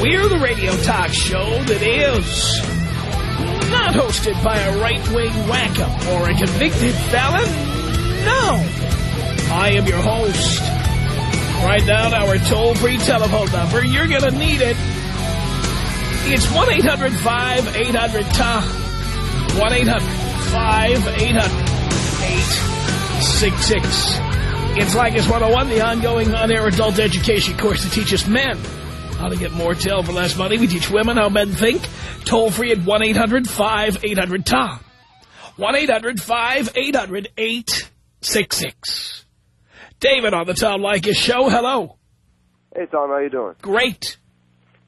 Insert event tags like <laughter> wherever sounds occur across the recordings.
We're the radio talk show that is not hosted by a right-wing wacko or a convicted felon. No. I am your host. Write down our toll-free telephone number. You're going to need it. It's 1-800-5800-TOM. 1-800-5800-866. It's Leykis 101, the ongoing on-air adult education course that teaches men how to get more tail for less money. We teach women how men think. Toll free at 1-800-5800-TOM. 1-800-5800-866. David on the Tom Leykis show. Hello. Hey, Tom. How you doing? Great.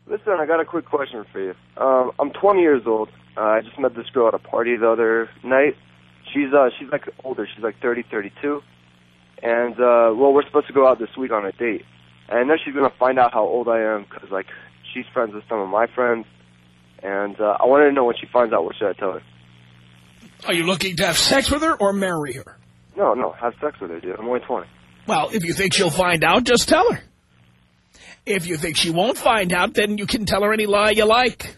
Listen, I got a quick question for you. Um, I'm 20 years old. Uh, I just met this girl at a party the other night. She's uh, she's like older. She's like 30, 32. And, uh, well, we're supposed to go out this week on a date. And I know she's going to find out how old I am because, like, she's friends with some of my friends. And uh, I wanted to know when she finds out, what should I tell her? Are you looking to have sex with her or marry her? No, no, have sex with her, dude. I'm only 20. Well, if you think she'll find out, just tell her. If you think she won't find out, then you can tell her any lie you like.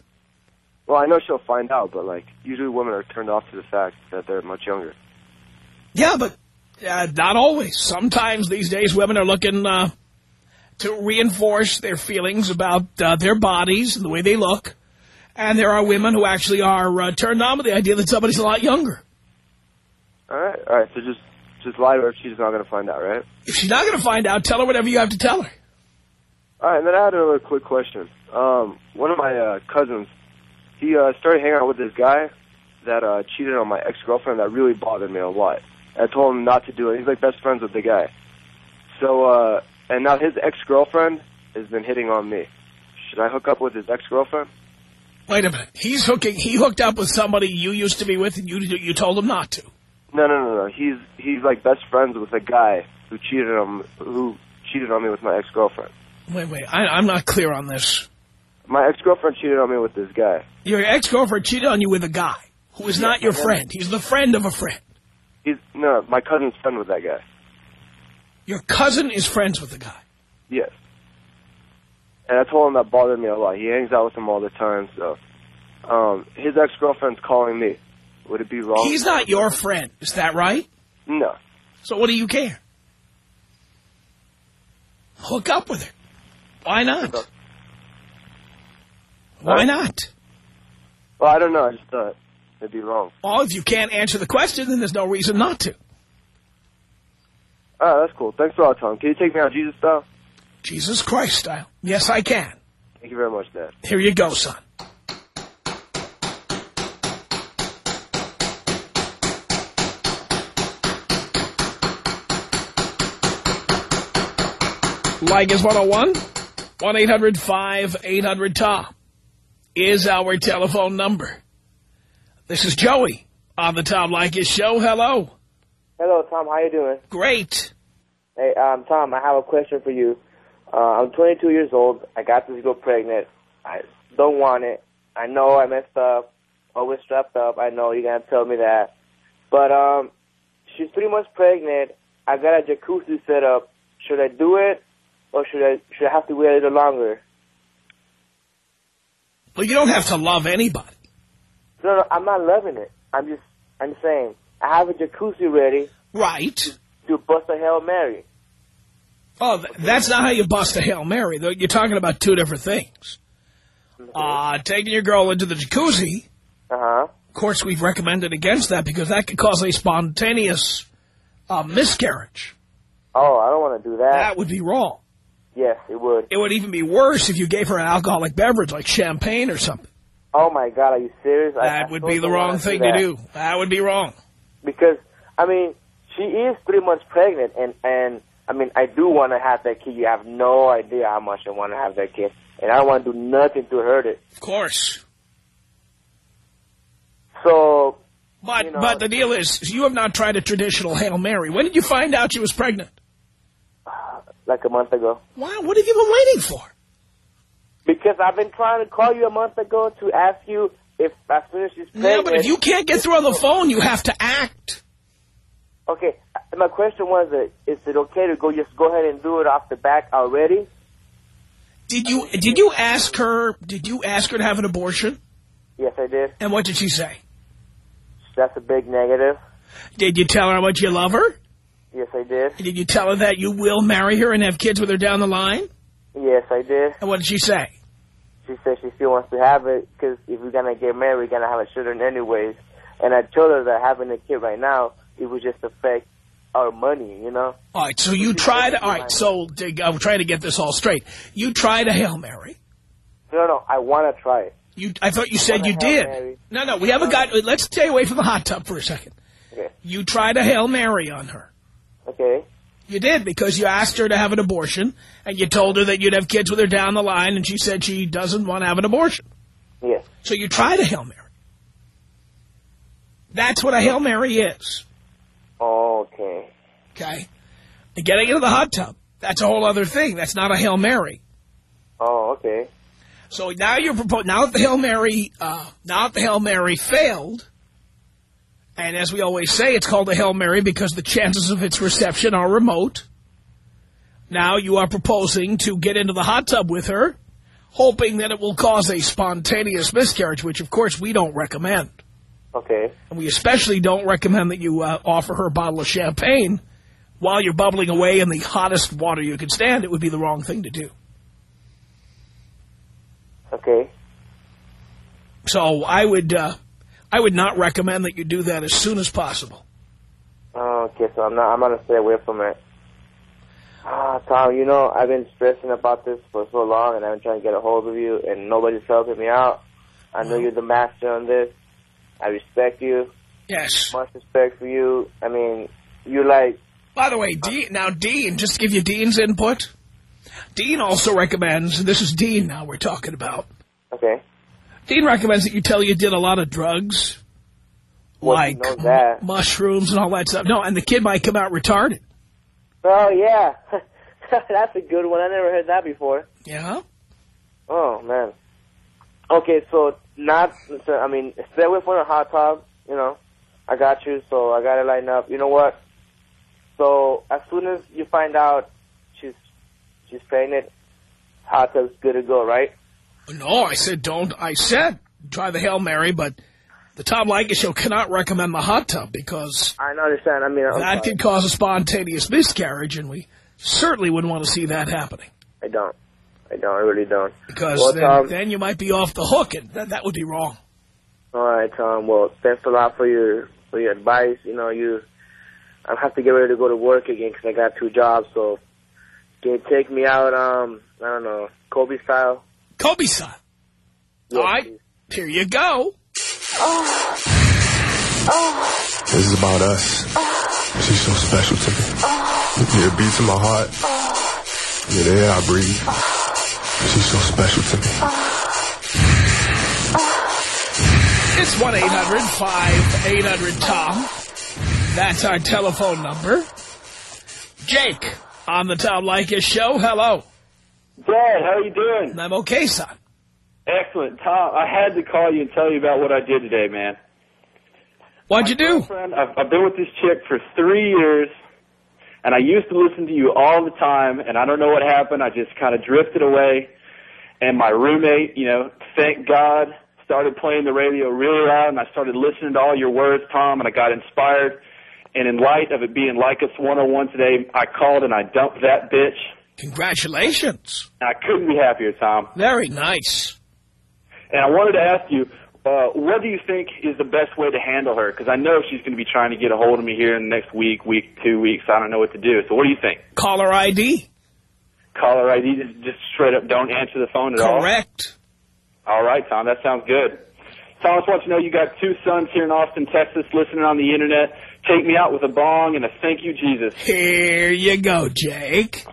Well, I know she'll find out, but, like, usually women are turned off to the fact that they're much younger. Yeah, but uh, not always. Sometimes these days women are looking uh, to reinforce their feelings about uh, their bodies and the way they look. And there are women who actually are uh, turned on with the idea that somebody's a lot younger. All right, all right, so just, just lie to her if she's not going to find out, right? If she's not going to find out, tell her whatever you have to tell her. All right, and then I had another quick question. Um, one of my uh, cousins, he uh, started hanging out with this guy that uh, cheated on my ex-girlfriend that really bothered me a lot. I told him not to do it. He's like best friends with the guy. So, uh, and now his ex-girlfriend has been hitting on me. Should I hook up with his ex-girlfriend? Wait a minute. He's hooking. He hooked up with somebody you used to be with, and you you told him not to. No, no, no, no. He's he's like best friends with a guy who cheated on who cheated on me with my ex-girlfriend. Wait, wait. I, I'm not clear on this. My ex-girlfriend cheated on me with this guy. Your ex-girlfriend cheated on you with a guy who is not your friend. He's the friend of a friend. He's no, my cousin's friend with that guy. Your cousin is friends with the guy. Yes. And I told him that bothered me a lot. He hangs out with him all the time, so um, his ex-girlfriend's calling me. Would it be wrong? He's not your friend. Is that right? No. So what do you care? Hook up with her. Why not? Why not? Well, I don't know. I just thought it'd be wrong. Well, if you can't answer the question, then there's no reason not to. Right, that's cool. Thanks a lot, Tom. Can you take me out Jesus style? Jesus Christ style. Yes, I can. Thank you very much, Dad. Here you go, son. Leykis 101, 1-800-5800-TOM is our telephone number. This is Joey on the Tom Leykis show. Hello. Hello, Tom. How you doing? Great. Hey, um, Tom, I have a question for you. Uh, I'm 22 years old. I got this girl pregnant. I don't want it. I know I messed up. Always strapped up. I know you're gonna tell me that. But um, she's three months pregnant. I got a jacuzzi set up. Should I do it, or should I should I have to wait a little longer? Well, you don't have to love anybody. No, no, I'm not loving it. I'm just I'm saying I have a jacuzzi ready Right. to bust a hail mary. Oh, th that's not how you bust a Hail Mary. though. You're talking about two different things. Uh, taking your girl into the jacuzzi, Uh huh. of course, we've recommended against that because that could cause a spontaneous uh, miscarriage. Oh, I don't want to do that. That would be wrong. Yes, it would. It would even be worse if you gave her an alcoholic beverage like champagne or something. Oh my God, are you serious? That I would be the wrong thing to do. That would be wrong. Because I mean, she is three months pregnant, and and I mean, I do want to have that kid. You have no idea how much I want to have that kid, and I don't want to do nothing to hurt it. Of course. So, But You know- but the deal is, you have not tried a traditional Hail Mary. When did you find out she was pregnant? <sighs> like a month ago. Wow, what have you been waiting for? Because I've been trying to call you a month ago to ask you if as soon as she's Yeah, but if you can't get through on the phone, you have to act. Okay, my question was, uh, is it okay to go just go ahead and do it off the back already? Did you did you ask her? Did you ask her to have an abortion? Yes, I did. And what did she say? That's a big negative. Did you tell her how much you love her? Yes, I did. Did you tell her that you will marry her and have kids with her down the line? Yes, I did. And what did she say? She said she still wants to have it because if we're gonna get married, we're gonna have a children anyways. And I told her that having a kid right now, it would just affect our money, you know. All right, so you tried. All right, so I'm trying to get this all straight. You tried a hail mary. No, no, I want to try it. You, I thought you said you did. Mary. No, no, we haven't got. Let's stay away from the hot tub for a second. Okay. You tried a hail mary on her. Okay. You did because you asked her to have an abortion, and you told her that you'd have kids with her down the line, and she said she doesn't want to have an abortion. Yes. So you tried a hail mary. That's what a hail mary is. Okay. Okay, and getting into the hot tub. That's a whole other thing. That's not a hail mary. Oh, okay. So now you're proposing, now that the Hail Mary, uh, now that the Hail Mary failed, and as we always say, it's called a Hail Mary because the chances of its reception are remote. Now you are proposing to get into the hot tub with her, hoping that it will cause a spontaneous miscarriage, which of course we don't recommend. Okay. And we especially don't recommend that you uh, offer her a bottle of champagne while you're bubbling away in the hottest water you can stand. It would be the wrong thing to do. Okay. So I would, uh, I would not recommend that you do that as soon as possible. Oh, okay, so I'm not. I'm gonna stay away from it. Ah, Tom, you know I've been stressing about this for so long, and I've been trying to get a hold of you, and nobody's helping me out. I know you're the master on this. I respect you. Yes. Much respect for you. I mean, you like. By the way, Dean, now Dean, just to give you Dean's input, Dean also recommends, this is Dean now we're talking about, Okay. Dean recommends that you tell you did a lot of drugs, like he knows that. mushrooms and all that stuff. No, and the kid might come out retarded. Oh yeah, <laughs> that's a good one. I never heard that before. Yeah? Oh man. Okay, so not. So, I mean, stay away from the hot tub. You know, I got you. So I got to lined up. You know what? So as soon as you find out she's she's pregnant, hot tub's good to go, right? No, I said don't. I said try the Hail Mary, but the Tom Leykis Show cannot recommend the hot tub because I understand. I mean, I'm that sorry. could cause a spontaneous miscarriage, and we certainly wouldn't want to see that happening. I don't. I don't. I really don't. Because Well, then, Tom- then you might be off the hook, and that, that would be wrong. All right, Tom. Well, thanks a lot for your for your advice. You know, you. I have to get ready to go to work again because I got two jobs. So, can you take me out? Um, I don't know, Kobe style. Kobe son. Yes, All right, please. here you go. oh This is about us. She's so special to me. You're a beat to my heart. You're the air I breathe. She's so special to me. It's 1-800-5800-TOM. That's our telephone number. Jake on the Tom Leykis Show. Hello. Dad, how you doing? I'm okay, son. Excellent. Tom, I had to call you and tell you about what I did today, man. What'd you do? I've, I've been with this chick for three years, and I used to listen to you all the time, and I don't know what happened. I just kind of drifted away, and my roommate, you know, thank God, started playing the radio really loud, and I started listening to all your words, Tom, and I got inspired. And in light of it being Leykis 101 today, I called and I dumped that bitch. Congratulations. I couldn't be happier, Tom. Very nice. And I wanted to ask you, uh, what do you think is the best way to handle her? Because I know she's going to be trying to get a hold of me here in the next week, week, two weeks. I don't know what to do. So what do you think? Caller ID. Caller ID, just, just straight up don't answer the phone at all? Correct. All right, Tom, that sounds good. Thomas wants to know you got two sons here in Austin, Texas, listening on the Internet. Take me out with a bong and a thank you, Jesus. Here you go, Jake.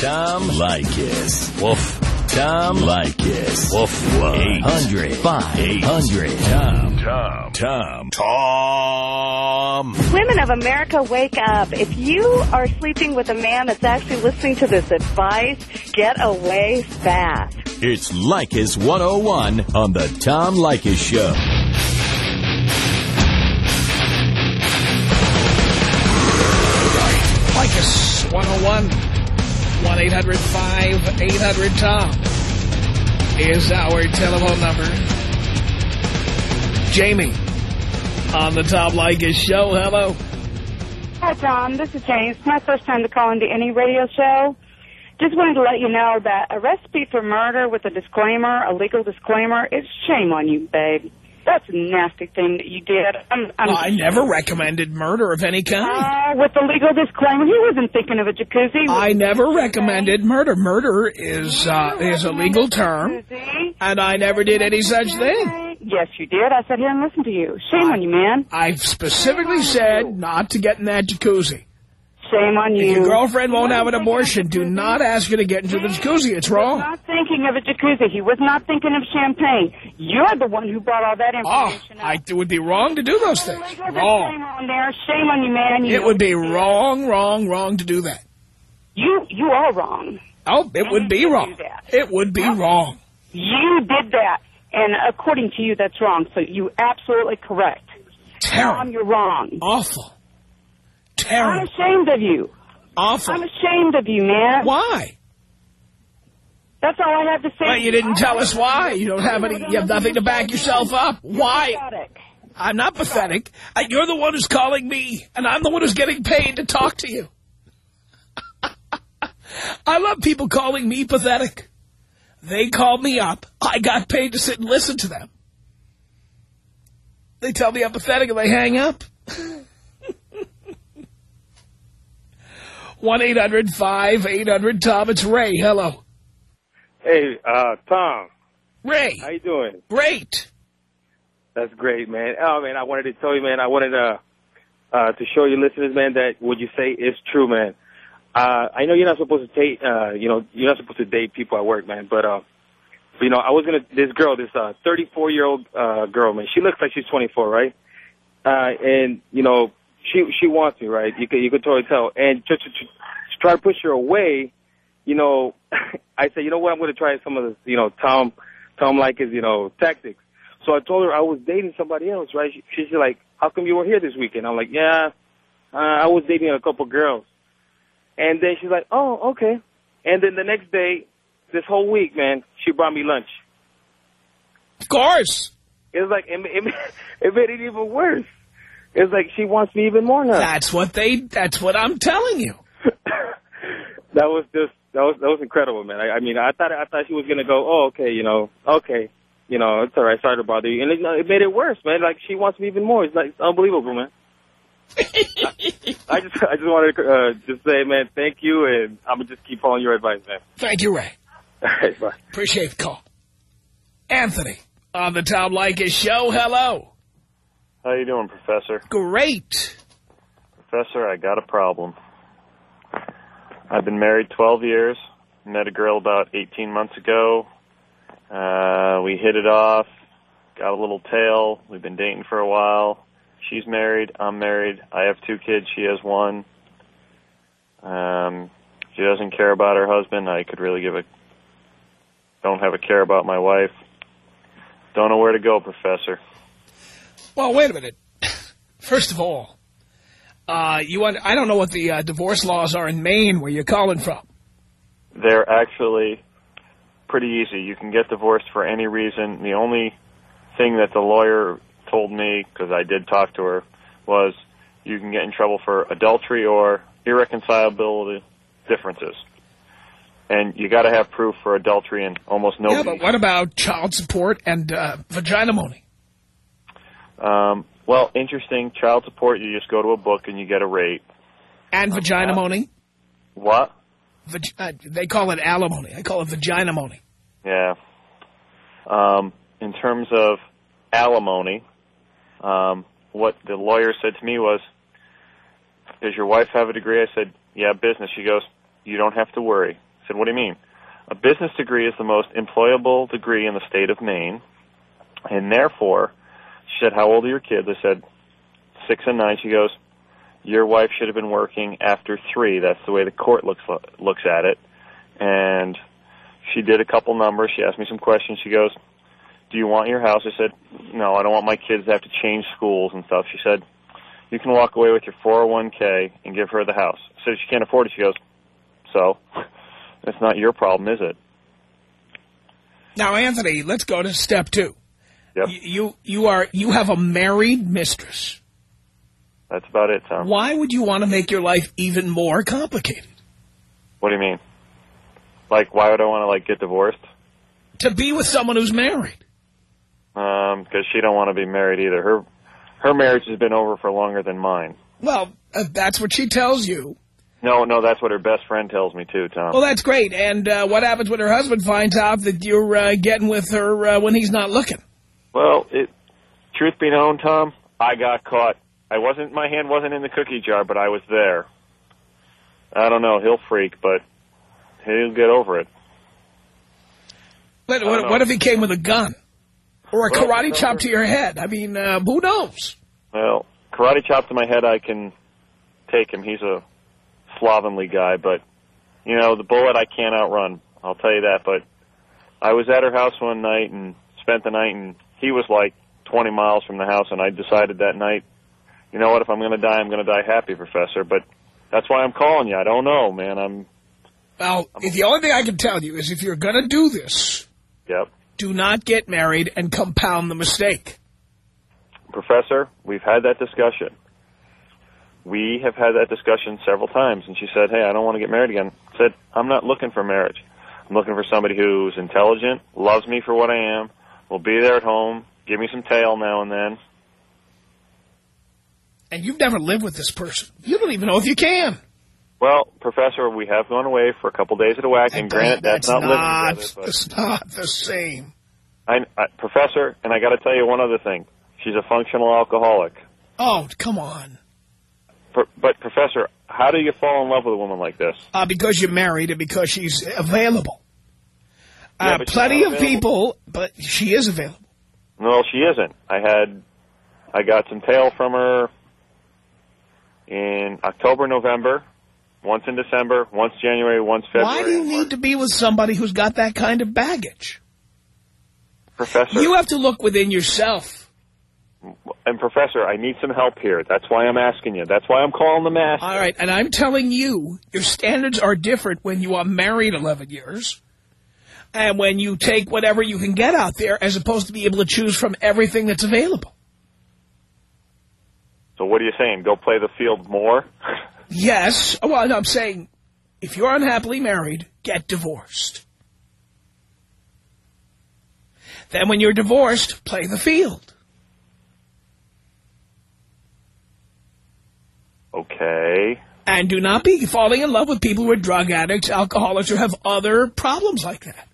Tom Leykis. Woof. Tom Leykis. Woof. 800 5800 Tom. Tom. Tom. Tom. Women of America, wake up. If you are sleeping with a man that's actually listening to this advice, get away fast. It's Leykis 101 on the Tom Leykis Show. Leykis 101 1-800-5800-TOM is our telephone number. Jamie on the Tom Leykis show. Hello. Hi, Tom. This is James. It's my first time to call into any radio show. Just wanted to let you know that a recipe for murder with a disclaimer, a legal disclaimer, it's shame on you, babe. That's a nasty thing that you did. I'm, I'm, I never recommended murder of any kind. Uh, with the legal disclaimer, he wasn't thinking of a jacuzzi. I never recommended murder. Murder is uh, is a legal term, and I never did any such thing. Yes, you did. I sat here and listened to you. Shame on you, man. I specifically said not to get in that jacuzzi. Shame on If you. your girlfriend won't have an abortion, do not ask her to get into the jacuzzi. It's He was wrong. not thinking of a jacuzzi. He was not thinking of champagne. You're the one who brought all that Oh, information I, it would be wrong to do those things. Wrong. on there. Shame on you, man. You It would be wrong, wrong, wrong to do that. You you are wrong. Oh, it would be wrong. It would be wrong. You did that, and according to you, that's wrong. So you absolutely correct. Tom, Terrible. you're wrong. Awful. I'm Terrible. ashamed of you. Awful. I'm ashamed of you, man. Why? That's all I have to say. Well, you didn't tell us why. You don't have any, you have nothing to back yourself up. Why? Pathetic. I'm not pathetic. Uh, You're the one who's calling me, and I'm the one who's getting paid to talk to you. <laughs> I love people calling me pathetic. They call me up. I got paid to sit and listen to them. They tell me I'm pathetic and they hang up. <laughs> 1-800-5800-TOM. It's Ray. Hello. Hey, uh, Tom, Ray. how you doing? Great. That's great, man. Oh, man, I wanted to tell you, man, I wanted to, uh, to show your listeners, man, that what you say is true, man. Uh, I know you're not supposed to date, uh, you know, you're not supposed to date people at work, man, but, uh, you know, I was gonna, this girl, this, uh, 34 year old, uh, girl, man, she looks like she's 24, right? Uh, and, you know, she, she wants me, right? You could, you could totally tell. And just to, to, to try to push her away, you know, <laughs> I said, you know what, I'm going to try some of the, you know, Tom, Tom Leykis, you know, tactics. So I told her I was dating somebody else, right? She, she's like, how come you were here this weekend? I'm like, yeah, uh, I was dating a couple girls. And then she's like, oh, okay. And then the next day, this whole week, man, she brought me lunch. Of course. It was like, it, it, <laughs> it made it even worse. It's like she wants me even more now. That's what they, that's what I'm telling you. <laughs> that was just that was that was incredible, man. I, I mean, I thought I thought she was gonna go, oh, okay, you know, okay, you know, it's all right, sorry to bother you, and it, it made it worse, man. Like she wants me even more. It's like it's unbelievable, man. I just I just wanted to uh, just say, man, thank you, and I'm gonna just keep following your advice, man. Thank you, Ray. All right, bye. Appreciate the call. Anthony on the Tom Leykis show. Hello. How you doing, Professor? Great. Professor, I got a problem. I've been married 12 years. Met a girl about 18 months ago. Uh, we hit it off. Got a little tail. We've been dating for a while. She's married. I'm married. I have two kids. She has one. Um, she doesn't care about her husband. I could really give a don't have a care about my wife. Don't know where to go, Professor. Well, wait a minute. <laughs> First of all, uh, you want, I don't know what the uh, divorce laws are in Maine where you're calling from. They're actually pretty easy. You can get divorced for any reason. The only thing that the lawyer told me, because I did talk to her, was you can get in trouble for adultery or irreconcilability differences. And you got to have proof for adultery, and almost Yeah, but what about child support and uh, vagina money? Um, well, interesting. Child support, you just go to a book and you get a rate. And vagina money? What? Vag uh, they call it alimony. I call it vagina money. Yeah. Um, in terms of alimony, um, what the lawyer said to me was, "Does your wife have a degree?" I said, "Yeah, business." She goes, "You don't have to worry. I said, what do you mean? A business degree is the most employable degree in the state of Maine, and therefore, she said, how old are your kids? I said, six and nine. She goes, your wife should have been working after three. That's the way the court looks looks at it. And she did a couple numbers. She asked me some questions. She goes, do you want your house? I said, no, I don't want my kids to have to change schools and stuff. She said, you can walk away with your 401k and give her the house. I said, she can't afford it. She goes, so? <laughs> That's not your problem, is it? Now, Anthony, let's go to step two. Yep. You, you, you are, you have a married mistress. That's about it, Tom. Why would you want to make your life even more complicated? What do you mean? Like, why would I want to, like, get divorced? To be with someone who's married. Um, because she don't want to be married either. Her, her marriage has been over for longer than mine. Well, uh, that's what she tells you. No, no, that's what her best friend tells me too, Tom. Well, that's great. And uh, what happens when her husband finds out that you're uh, getting with her uh, when he's not looking? Well, it, truth be known, Tom, I got caught. I wasn't, my hand wasn't in the cookie jar, but I was there. I don't know, he'll freak, but he'll get over it. But what, what if he came with a gun? Or a Well, karate chop to your head? I mean, uh, who knows? Well, karate chop to my head, I can take him. He's a slovenly guy, but, you know, the bullet I can't outrun. I'll tell you that. But I was at her house one night and spent the night, and he was like 20 miles from the house, and I decided that night, you know what, if I'm going to die, I'm going to die happy, Professor. But that's why I'm calling you. I don't know, man. I'm, Well, the only thing I can tell you is if you're going to do this, yep. do not get married and compound the mistake. Professor, we've had that discussion. We have had that discussion several times, and she said, hey, I don't want to get married again. I said, I'm not looking for marriage. I'm looking for somebody who's intelligent, loves me for what I am, will be there at home, give me some tail now and then. And you've never lived with this person. You don't even know if you can. Well, Professor, we have gone away for a couple days at a whack, and granted, that's, not, living together. Not the same. I, I, Professor, and I got to tell you one other thing. She's a functional alcoholic. Oh, come on. Pro- but, Professor, how do you fall in love with a woman like this? Uh, because you're married and because she's available. Uh, plenty of available. people, but she is available. No, she isn't. I had, I got some tail from her in October, November, once in December, once January, once February. Why do you need to be with somebody who's got that kind of baggage? Professor, You have to look within yourself. and Professor, I need some help here. That's why I'm asking you. That's why I'm calling the master. All right, and I'm telling you, your standards are different when you are married 11 years and when you take whatever you can get out there as opposed to be able to choose from everything that's available. So what are you saying? Go play the field more? <laughs> Yes. Well, no, I'm saying if you're unhappily married, get divorced. Then when you're divorced, play the field. okay. And do not be falling in love with people who are drug addicts, alcoholics, or have other problems like that.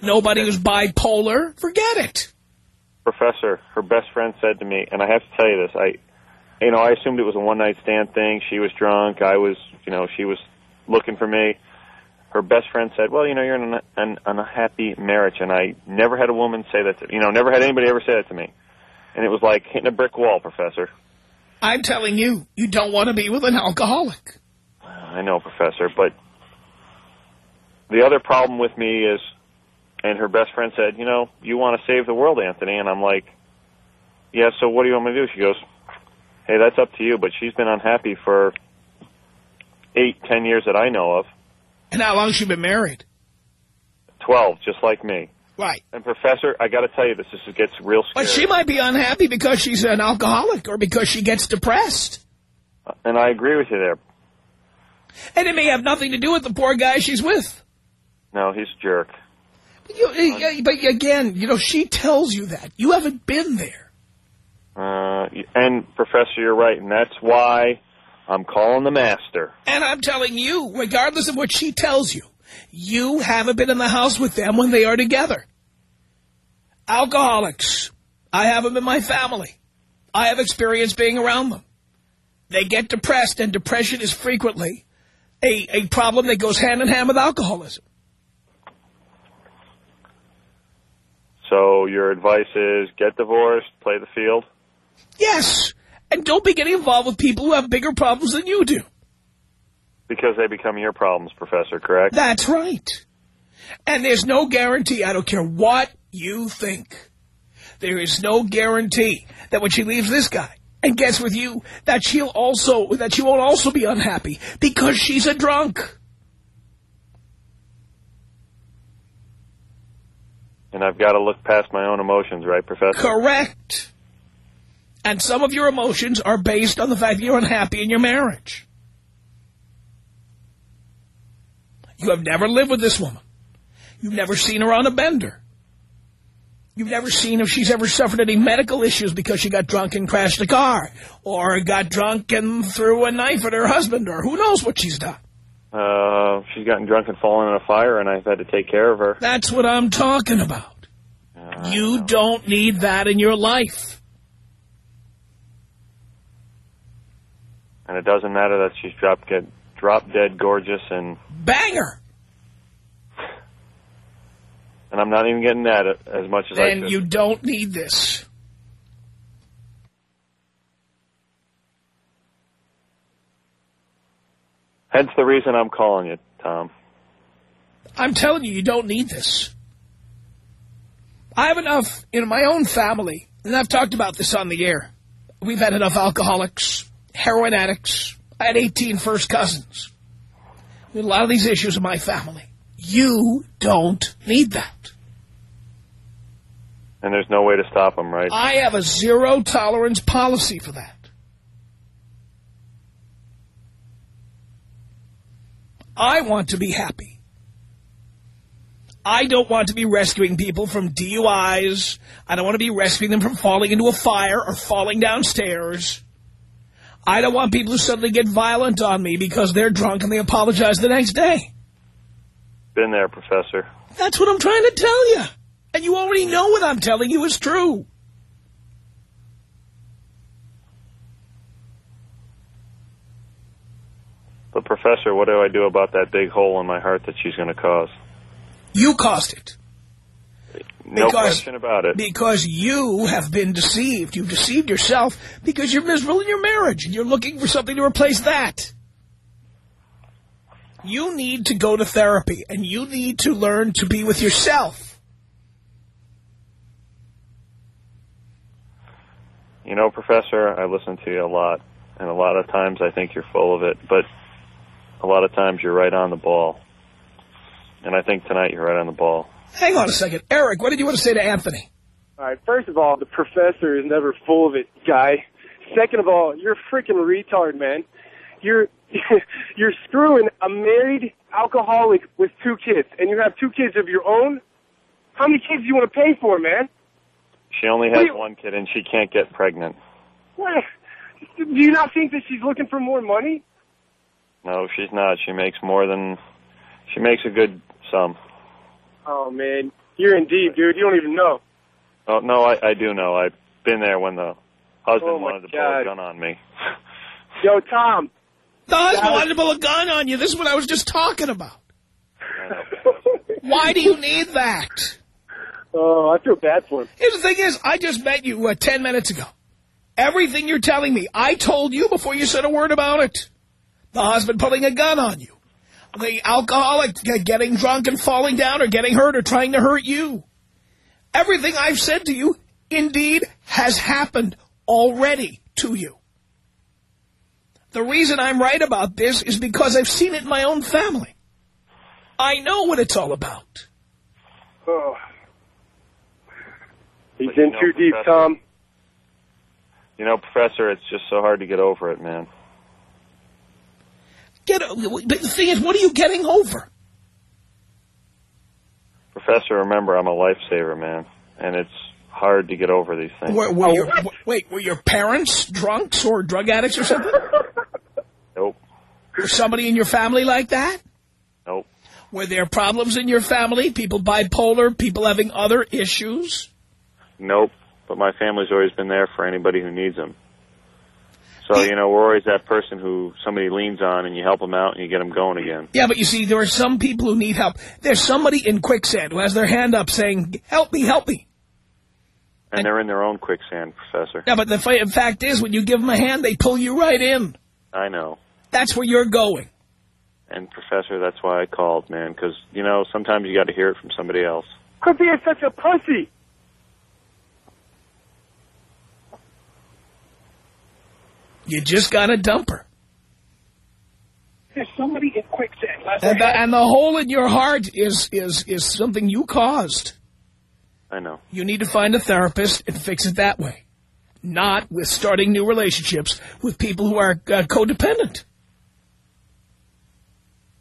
Nobody who's bipolar, forget it. Professor, her best friend said to me, and I have to tell you this, I, you know, I assumed it was a one night stand thing. She was drunk. I was, you know, she was looking for me. Her best friend said, well, you know, you're in an, an unhappy marriage. And I never had a woman say that to, you know, never had anybody ever say that to me. And it was like hitting a brick wall, Professor. I'm telling you, you don't want to be with an alcoholic. I know, Professor, but the other problem with me is, and her best friend said, you know, you want to save the world, Anthony, and I'm like, yeah. So what do you want me to do? She goes, hey, that's up to you, but she's been unhappy for eight, ten years that I know of, And how long has she been married? twelve, just like me. Right. And Professor, I got to tell you, this this gets real scary. But she might be unhappy because she's an alcoholic or because she gets depressed. Uh, and I agree with you there. And it may have nothing to do with the poor guy she's with. No, he's a jerk. But, you, eh, uh, eh, but again, you know, she tells you that. You haven't been there. Uh, and Professor, you're right, and that's why I'm calling the master. And I'm telling you, regardless of what she tells you, you haven't been in the house with them when they are together. Alcoholics. I have them in my family. I have experience being around them. They get depressed, and depression is frequently a, a problem that goes hand in hand with alcoholism. So your advice is get divorced, play the field? Yes. And don't be getting involved with people who have bigger problems than you do. Because they become your problems, Professor, correct? That's right. And there's no guarantee, I don't care what you think, there is no guarantee that when she leaves this guy and gets with you, that she'll also, that she won't also be unhappy because she's a drunk. And I've got to look past my own emotions, right, Professor? Correct. And some of your emotions are based on the fact that you're unhappy in your marriage. You have never lived with this woman. You've never seen her on a bender. You've never seen if she's ever suffered any medical issues because she got drunk and crashed a car. Or got drunk and threw a knife at her husband. Or who knows what she's done. Uh, she's gotten drunk and fallen in a fire, and I've had to take care of her. That's what I'm talking about. Uh, You don't need that in your life. And it doesn't matter that she's drop, get, drop dead gorgeous, and, Banger. <laughs> and I'm not even getting that as much as I Then should. you don't need this. Hence the reason I'm calling you, Tom. I'm telling you, you don't need this. I have enough in my own family, and I've talked about this on the air. We've had enough alcoholics, heroin addicts. I had 18 first cousins. A lot of these issues in my family. You don't need that. And there's no way to stop them, right? I have a zero tolerance policy for that. I want to be happy. I don't want to be rescuing people from DUIs. I don't want to be rescuing them from falling into a fire or falling downstairs. I don't want people to suddenly get violent on me because they're drunk and they apologize the next day. Been there, Professor. That's what I'm trying to tell you. And you already know what I'm telling you is true. But, Professor, what do I do about that big hole in my heart that she's going to cause? You caused it. No Because- question about it. Because you have been deceived. You've deceived yourself because you're miserable in your marriage and you're looking for something to replace that. You need to go to therapy and you need to learn to be with yourself. You know, Professor, I listen to you a lot, and a lot of times I think you're full of it, but a lot of times you're right on the ball. And I think tonight you're right on the ball. Hang on a second. Eric, what did you want to say to Anthony? All right. First of all, the professor is never full of it, guy. Second of all, you're a freaking retard, man. You're <laughs> you're screwing a married alcoholic with two kids, and you have two kids of your own. How many kids do you want to pay for, man? She only has do you- one kid, and she can't get pregnant. What? Do you not think that she's looking for more money? No, she's not. She makes more than... She makes a good sum. Oh man, you're in deep, dude. You don't even know. Oh, no, I, I do know. I've been there when the husband Oh, wanted to pull a gun on me. <laughs> Yo, Tom. The husband was- wanted to pull a gun on you. This is what I was just talking about. <laughs> Why do you need that? oh, I feel bad for him. Here's the thing is, I just met you uh, 10 minutes ago. Everything you're telling me, I told you before you said a word about it. The husband pulling a gun on you. The alcoholic getting drunk and falling down or getting hurt or trying to hurt you. Everything I've said to you, indeed, has happened already to you. The reason I'm right about this is because I've seen it in my own family. I know what it's all about. Oh. He's But you in know, too deep, Tom. You know, Professor, it's just so hard to get over it, man. Get, the thing is, what are you getting over? Professor, remember, I'm a lifesaver, man. And it's hard to get over these things. Were, were oh. your, wait, were your parents drunks or drug addicts or something? <laughs> Nope. Was somebody in your family like that? Nope. Were there problems in your family? People bipolar, people having other issues? Nope. But my family's always been there for anybody who needs them. So, you know, we're always that person who somebody leans on and you help them out and you get them going again. Yeah, but you see, there are some people who need help. There's somebody in quicksand who has their hand up saying, help me, help me. And they're in their own quicksand, Professor. Yeah, but the fa- fact is, when you give them a hand, they pull you right in. I know. That's where you're going. And, Professor, that's why I called, man, because, you know, sometimes you got to hear it from somebody else. Quit being such a pussy. You just got to dump her. There's somebody in quicksand. And the, and the hole in your heart is, is, is something you caused. I know. You need to find a therapist and fix it that way. Not with starting new relationships with people who are uh, codependent.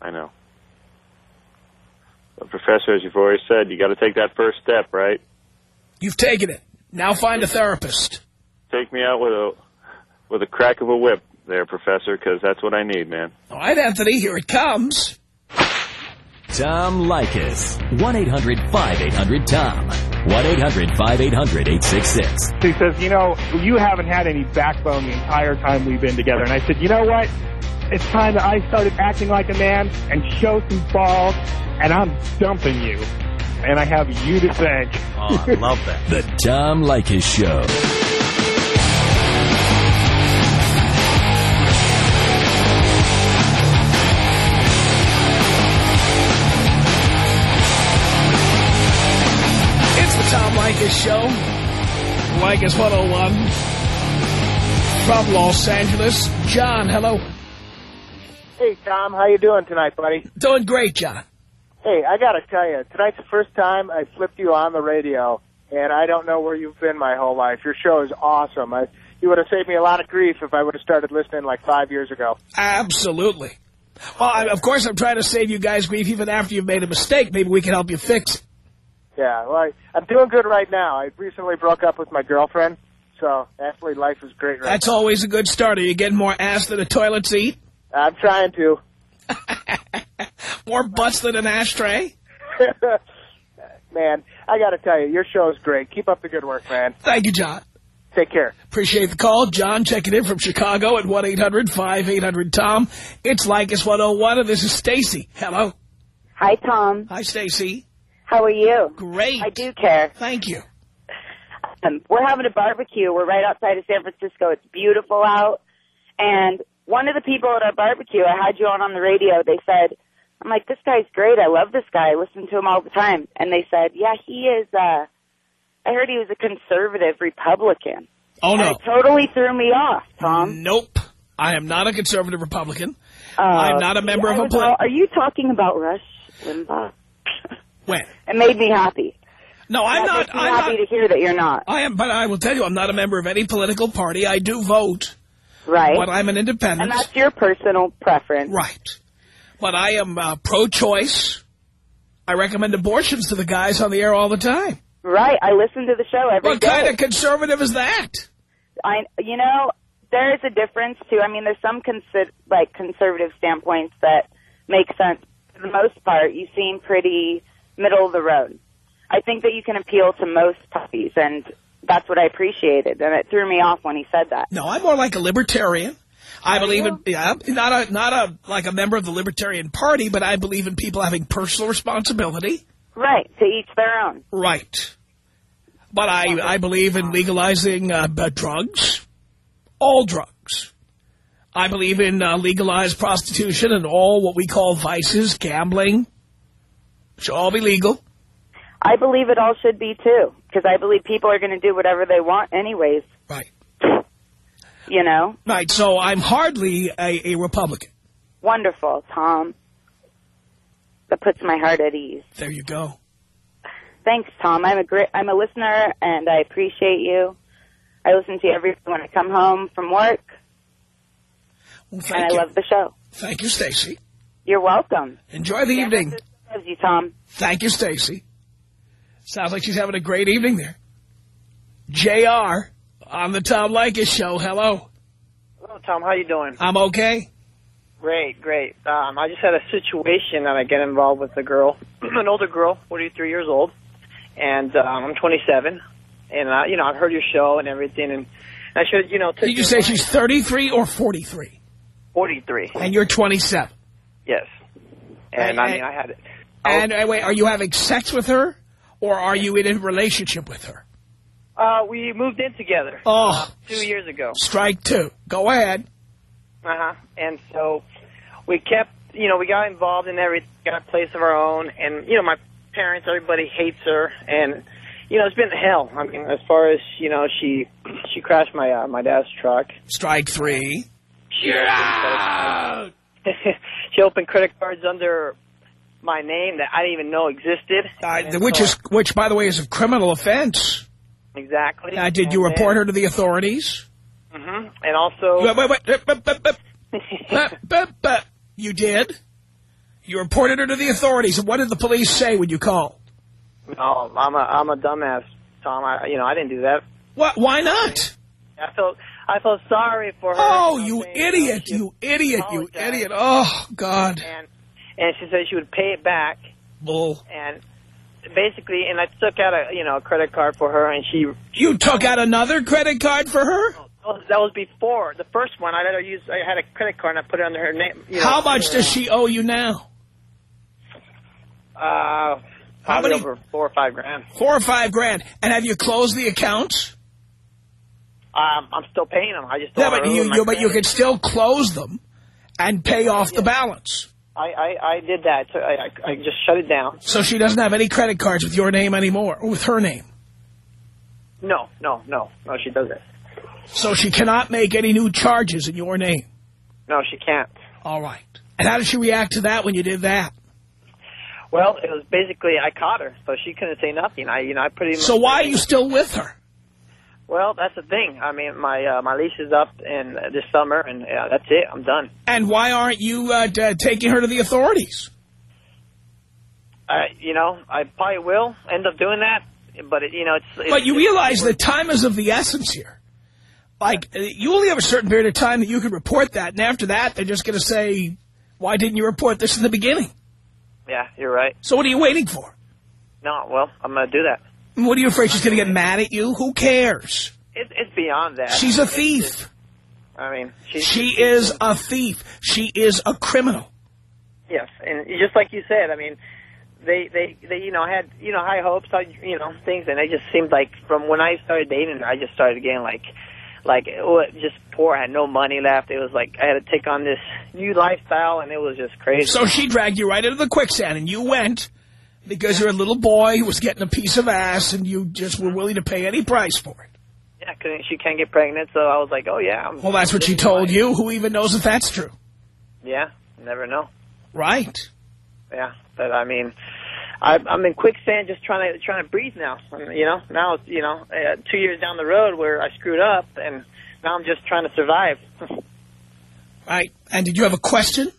I know. But, Professor, as you've already said, you got to take that first step, right? You've taken it. Now find a therapist. Take me out with a with a crack of a whip there, Professor, because that's what I need, man. All right, Anthony, here it comes. Tom Leykis. 1-800-5800-TOM. 1-800-5800-866. He says, you know, you haven't had any backbone the entire time we've been together. And I said, you know what? It's time that I started acting like a man and show some balls, and I'm dumping you. And I have you to thank. Oh, I love that. <laughs> the Tom Leykis Show. Tom Leykis Show. Leykis 101. From Los Angeles. John, hello. Hey, Tom. How you doing tonight, buddy? Doing great, John. Hey, I got to tell you, tonight's the first time I flipped you on the radio, and I don't know where you've been my whole life. Your show is awesome. I, you would have saved me a lot of grief if I would have started listening like five years ago. Absolutely. Well, I, of course, I'm trying to save you guys grief even after you've made a mistake. Maybe we can help you fix it. Yeah, well, I, I'm doing good right now. I recently broke up with my girlfriend, so actually life is great right now. That's always a good start. Are you getting more ass than a toilet seat? I'm trying to. <laughs> More butts than an ashtray? <laughs> man, I got to tell you, your show is great. Keep up the good work, man. Thank you, John. Take care. Appreciate the call. John checking in from Chicago at 1-800-5800-TOM. It's Leykis 101, and this is Stacy. Hello. Hi, Tom. Hi, Stacy. How are you? Great. I do care. Thank you. Um, we're having a barbecue. We're right outside of San Francisco. It's beautiful out. And one of the people at our barbecue, I had you on on the radio, they said, I'm like, this guy's great. I love this guy. I listen to him all the time. And they said, yeah, he is, uh, I heard he was a conservative Republican. Oh, no. totally threw me off, Tom. Nope. I am not a conservative Republican. Uh, I'm not a member of a all- Are you talking about Rush Limbaugh? When? It made me happy. No, I'm That not. I'm happy not. to hear that you're not. I am, but I will tell you, I'm not a member of any political party. I do vote. Right. But I'm an independent. And that's your personal preference. Right. But I am uh, pro-choice. I recommend abortions to the guys on the air all the time. Right. I listen to the show every What day. kind of conservative is that? I, you know, there is a difference too. I mean, there's some consi- like conservative standpoints that make sense. For the most part, you seem pretty middle of the road. I think that you can appeal to most puppies, and that's what I appreciated. And it threw me off when he said that. No, I'm more like a libertarian. I believe in yeah, not a not a like a member of the Libertarian Party, but I believe in people having personal responsibility. Right. To each their own. Right. But I I believe in legalizing uh, drugs, all drugs. I believe in uh, legalized prostitution and all what we call vices, gambling. Should all be legal. I believe it all should be too, because I believe people are going to do whatever they want anyways. Right. You know? Right. So I'm hardly a, a Republican. Wonderful, Tom. That puts my heart at ease. There you go. Thanks, Tom. I'm a great, I'm a listener, and I appreciate you. I listen to you every when I come home from work, Well, and I you. love the show. Thank you, Stacy. You're welcome. Enjoy the evening. Loves you, Tom. Thank you, Stacy. Sounds like she's having a great evening there. JR on the Tom Leykis show. Hello. Hello, Tom. How you doing? I'm okay. Great, great. Um, I just had a situation that I get involved with a girl, <clears throat> an older girl, 43 years old, and um, I'm 27, and uh, you know I've heard your show and everything, and I should, you know, Did you say advice. she's 33 or 43? 43? And you're 27. Yes. And I mean, I had. And uh, wait, are you having sex with her, or are you in a relationship with her? Uh, we moved in together. Oh. Two years ago. Strike two. Go ahead. Uh huh. And so we kept, you know, we got involved in everything, got a place of our own, and you know, my parents, everybody hates her, and you know, it's been hell. I mean, as far as you know, she she crashed my uh, my dad's truck. Strike three. She You're out. she opened credit cards under my name that I didn't even know existed. Uh, Which so- is, which by the way, is a criminal offense. exactly. Uh, did you And report her to the authorities? Mhm. And also, Wait, wait, wait. <laughs> You did? You reported her to the authorities. And what did the police say when you called? no, I'm a I'm a dumbass, Tom. I you know I didn't do that. What? Why not? I felt I felt sorry for her. Oh, you what I'm saying? idiot! You idiot! You idiot! Oh God! And and she said she would pay it back. Bull. And basically, and I took out a you know a credit card for her, and she You took out another credit card for her? that was before the first one. I let her use. I had a credit card, and I put it under her name. You know, How much does she owe you now? Uh, probably many- over four or five grand. Four or five grand. And have you closed the accounts? Um, I'm still paying them. I just Yeah, but you, you, but you can still close them and pay off the balance. I, I I did that. So I, I I just shut it down. So she doesn't have any credit cards with your name anymore, or with her name. No, no, no, no. She doesn't. So she cannot make any new charges in your name. No, she can't. All right. And how did she react to that when you did that? Well, it was basically I caught her, so she couldn't say nothing. I you know I pretty much. So why are you still with her? Well, that's the thing. I mean, my uh, my lease is up in uh, this summer, and uh, that's it. I'm done. And why aren't you uh, taking her to the authorities? I you know I probably will end up doing that, but it, you know it's. it's But you realize that time is of the essence here. Like, uh, you only have a certain period of time that you can report that, and after that, they're just going to say, why didn't you report this in the beginning? Yeah, you're right. So what are you waiting for? No, well, I'm gonna do that. What are you afraid she's going to get mad at you? Who cares? It's it's beyond that. She's a It's thief. I mean, she's, She is a thief. She is a criminal. Yes, and just like you said, I mean, they they they you know had you know high hopes, you know things, and they just seemed like from when I started dating her, I just started getting like like oh, just poor. I had no money left. It was like I had to take on this new lifestyle, and it was just crazy. So she dragged you right into the quicksand, and you went because you're a little boy who was getting a piece of ass, and you just were willing to pay any price for it. yeah, couldn't she can't get pregnant, so I was like, oh yeah, I'm, Well, that's what she told you. Who even knows if that's true? yeah, never know. Right. Yeah, but I mean, I, I'm in quicksand, just trying to trying to breathe now. You know, now it's you know uh, two years down the road where I screwed up, and now I'm just trying to survive. <laughs> Right. And did you have a question?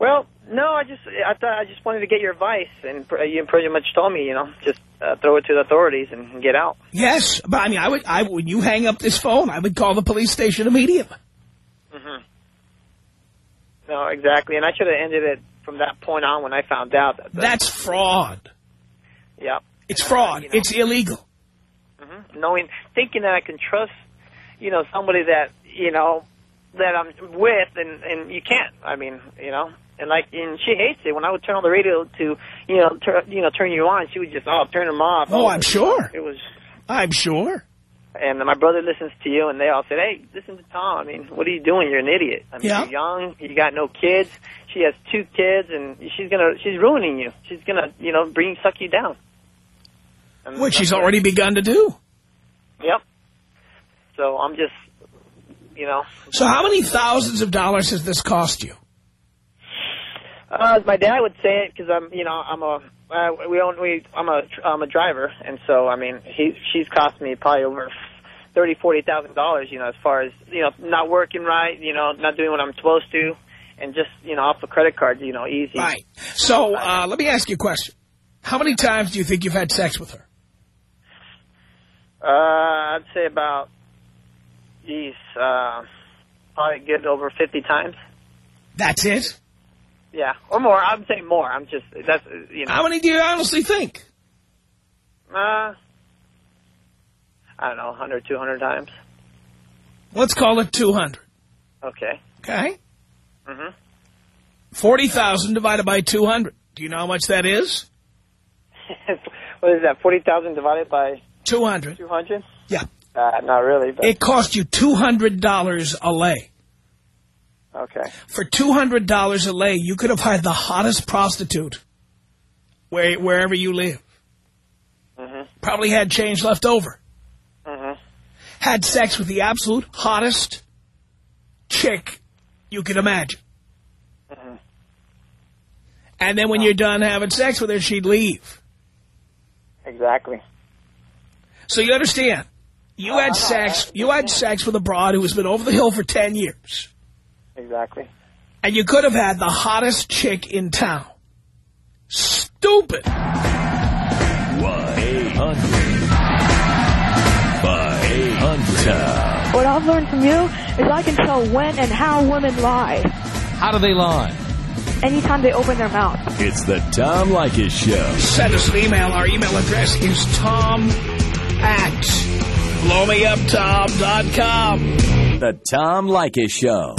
well, no, I just I thought I just wanted to get your advice, and pr- you pretty much told me, you know, just uh, throw it to the authorities and get out. Yes, but I mean, I would. I when you hang up this phone, I would call the police station immediately. hmm No, exactly, and I should have ended it from that point on when I found out. That, That's fraud. yeah. It's fraud. It's illegal. hmm knowing, thinking that I can trust, you know, somebody that you know that I'm with, and and you can't. I mean, you know, and like, and she hates it when I would turn on the radio to, you know, tur you know, turn you on. She would just, oh, turn them off. Oh, I'm sure. It was, I'm sure. and my brother listens to you, and they all said, hey, listen to Tom. I mean, what are you doing? You're an idiot. I mean, Yeah. you're young. You got no kids. She has two kids, and she's gonna, she's ruining you. She's gonna, you know, bring suck you down. And Which she's already begun to do. Yep. So I'm just, you know, So how many thousands of dollars has this cost you? Uh, my dad would say it because I'm, you know, I'm a, uh, we own, we, I'm a, I'm a driver, and so I mean, he, she's cost me probably over thirty, forty thousand dollars, you know, as far as you know, not working right, you know, not doing what I'm supposed to, and just, you know, off the credit cards, you know, easy. Right. So uh, let me ask you a question. How many times do you think you've had sex with her? Uh, I'd say about, geez, uh, probably good over fifty times. That's it? Yeah, or more. I'm saying more. I'm just that's you know. How many do you honestly think? Uh, I don't know, 100, 200 times. Let's call it 200. Okay. Okay? Mhm. 40,000 divided by 200. Do you know how much that is? <laughs> what is that? Forty thousand divided by 200. two hundred? Yeah. Uh, not really, but It cost you $200 a lay. Okay. For $200 a lay, you could have hired the hottest prostitute where, wherever you live. Mhm. Probably had change left over. Mhm. Had sex with the absolute hottest chick you could imagine. Mhm. And then when you're done having sex with her, she'd leave. Exactly. So you understand, you had sex, you had sex with a broad who has been over the hill for 10 years. Exactly. And you could have had the hottest chick in town. Stupid. 1-800-5800-TOM. What I've learned from you is I can tell when and how women lie. How do they lie? Anytime they open their mouth. It's the Tom Leykis Show. Send us an email. Our email address is tom at blowmeuptom.com. The Tom Leykis Show.